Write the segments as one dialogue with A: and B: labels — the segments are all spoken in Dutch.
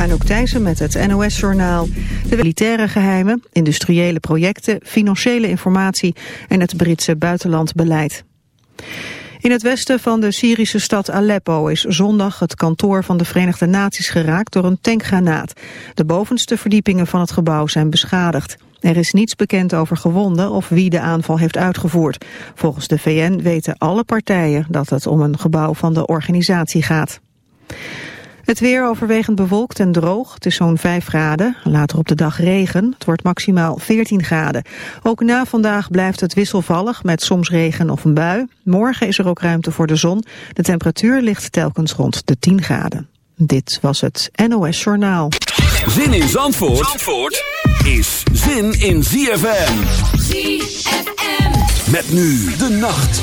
A: Anouk Thijssen met het NOS-journaal. De militaire geheimen, industriële projecten, financiële informatie en het Britse buitenlandbeleid. In het westen van de Syrische stad Aleppo is zondag het kantoor van de Verenigde Naties geraakt door een tankgranaat. De bovenste verdiepingen van het gebouw zijn beschadigd. Er is niets bekend over gewonden of wie de aanval heeft uitgevoerd. Volgens de VN weten alle partijen dat het om een gebouw van de organisatie gaat. Het weer overwegend bewolkt en droog. Het is zo'n 5 graden. Later op de dag regen. Het wordt maximaal 14 graden. Ook na vandaag blijft het wisselvallig met soms regen of een bui. Morgen is er ook ruimte voor de zon. De temperatuur ligt telkens rond de 10 graden. Dit was het NOS Journaal.
B: Zin in Zandvoort, Zandvoort is zin in ZFM. ZFM. Met nu de nacht.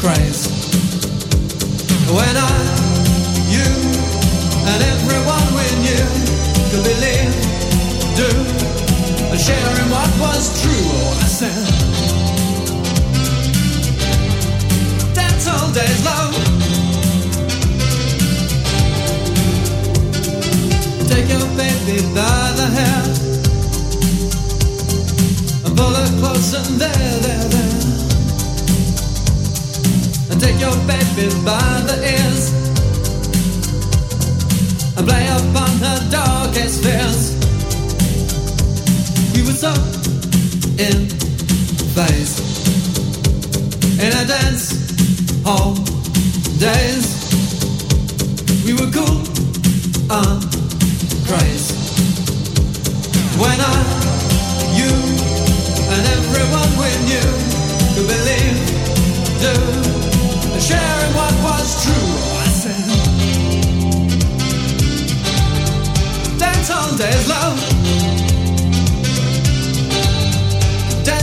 C: craze. When I, you, and everyone we knew so in phase in a dance hall days. We were cool and crazy when I, you, and everyone we knew could believe, do and sharing what was true. I said, dance all days, love.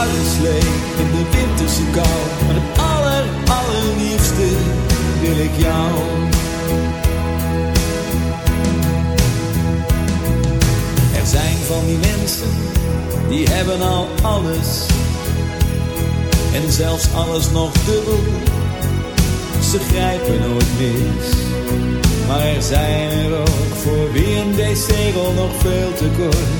D: En een uitslee in de winterse kou. Maar het aller, allerliefste wil ik jou. Er zijn van die mensen, die hebben al alles. En zelfs alles nog dubbel. Ze grijpen nooit mis. Maar er zijn er ook voor wie een decegel nog veel te kort.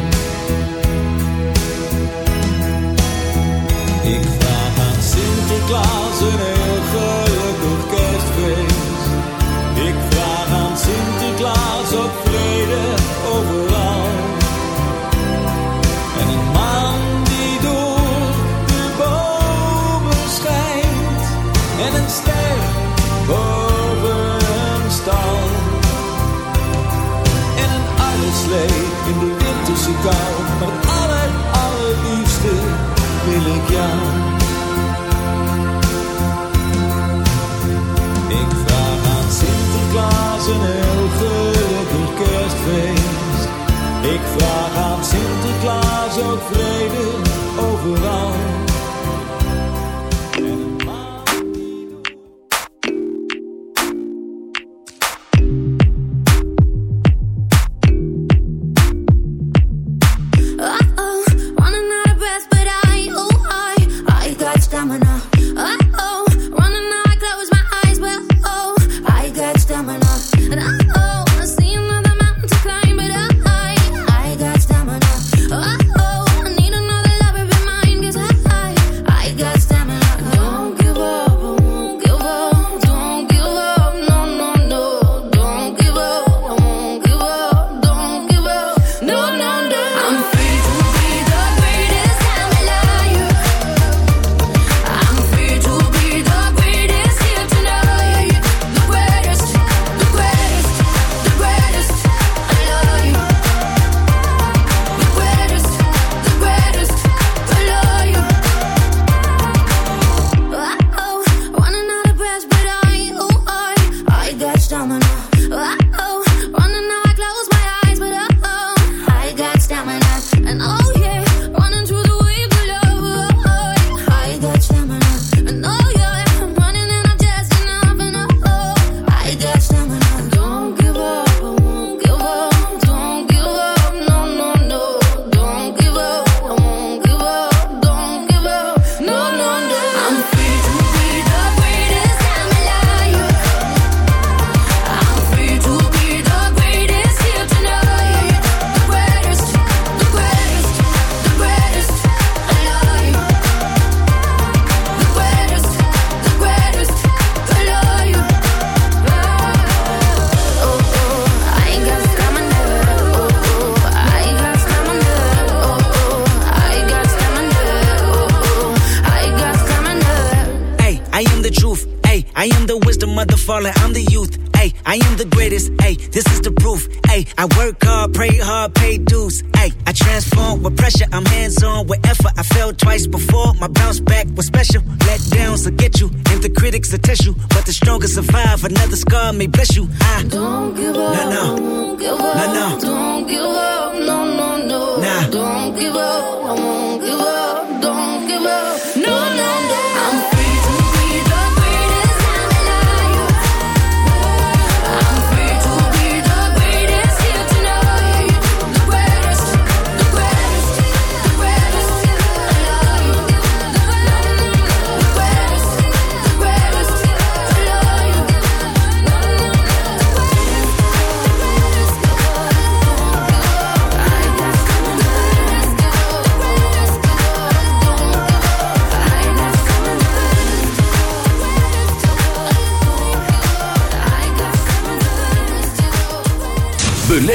D: Sinterklaas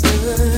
C: sun.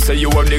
E: say you have the